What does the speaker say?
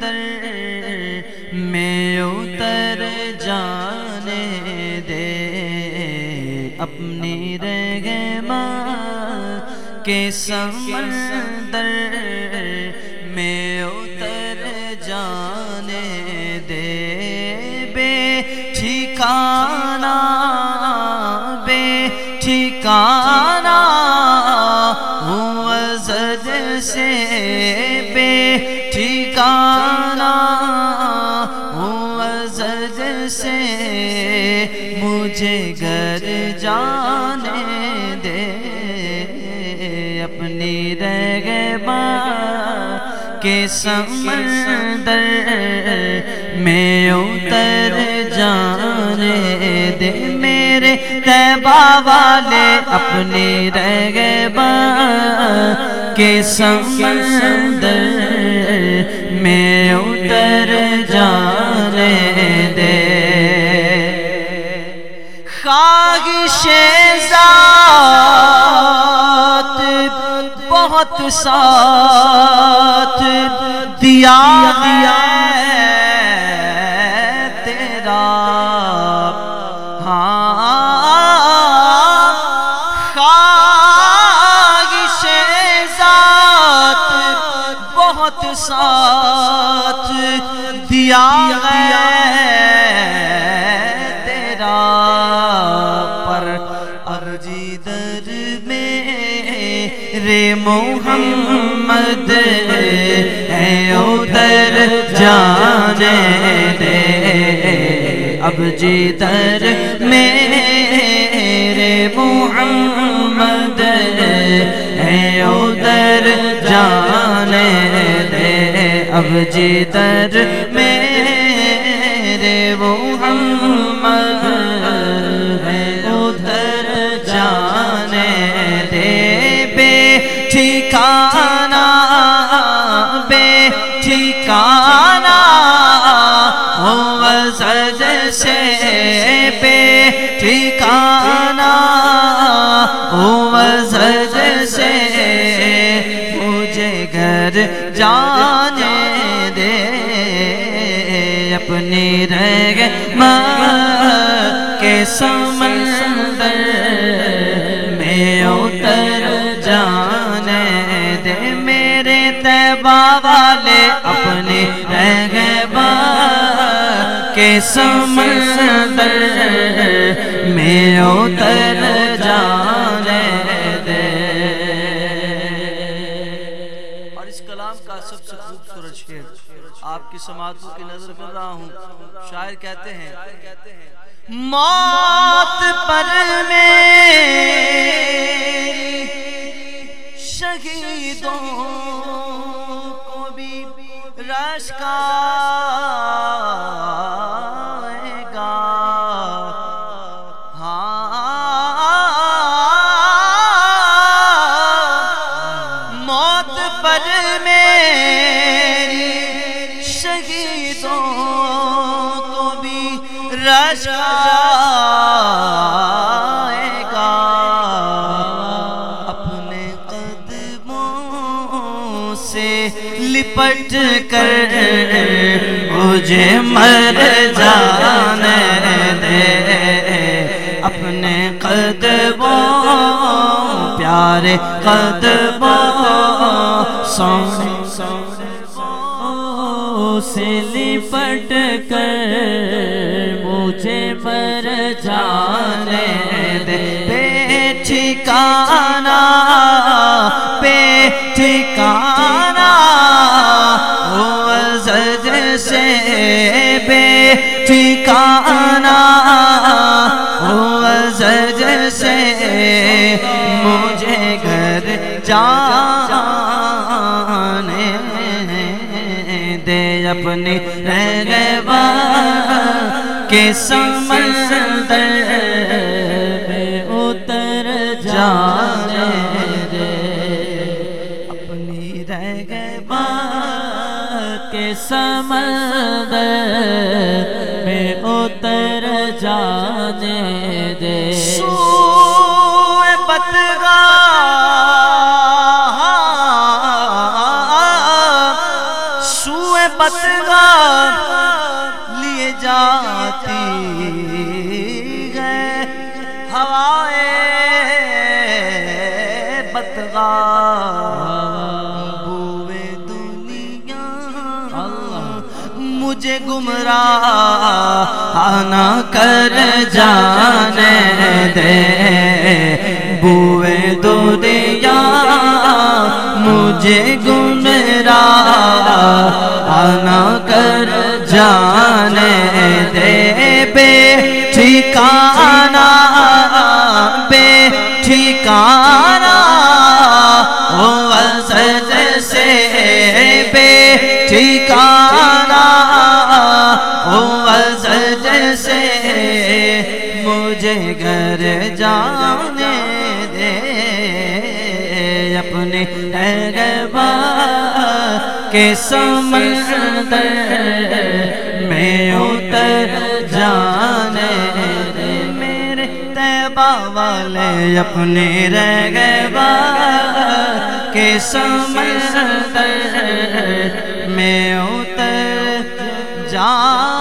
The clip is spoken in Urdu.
در میں اتر جانے دے۔ اپنی رگما کے سمندر میں اتر جانے دے۔ بے ٹھکانا مجھے جانے دے، اپنی رگبا کے سمندر میں اتر جانے دے۔ میرے تیبا والے، اپنی رگبا کے سمندر میں اتر بہت ساتھ دیا دیا تیرا۔ ہاں خواہش ذات بہت ساتھ ارجی در میں رے محمد ہے ادھر جانے دے۔ اب جی در میرے محمد ہے ادھر جانے دے۔ اب جی در میرے محمد ٹھکانا ہو وزد سے بے ٹھکانا ہو وزد سے مجھے گھر جانے دے اپنی رگ کے سمندر سمندر میں اتر جانے دے۔ اور اس کلام کا سب سے خوبصورت شعر آپ کی سماعتوں کی نظر کر رہا ہوں۔ شاعر کہتے ہیں، موت پر میں شہیدوں کو بھی رش کا پر میری، شہیدوں کو بھی رش آئے گا۔ اپنے قدموں سے لپٹ کر مجھے مر جانے دے۔ اپنے قدموں، پیارے قدموں سونے سے لپٹ کر مجھے مر جانے دے۔ بے ٹھکانا بے ٹھکانا ہو زج سے بے ٹھکانا ہو زج سے مجھے گھر جانے دے اپنی رگبا کے سمندر میں اتر جانے دے۔ اپنی رگبا کے سمندر میں اتر جانے دے۔ سوئے بتگاہ ہوائے بتگا بوے دنیا مجھے گمراہ آنا کر جانے دے بوے دنیا مجھے گمراہ ٹھکانا او وزن سے مجھے گھر جانے دے۔ اپنے غیبا کے سمندر میں اتر جانے دے۔ میرے تیبہ والے اپنے رہ گئے با کے سمندر میں اتر جا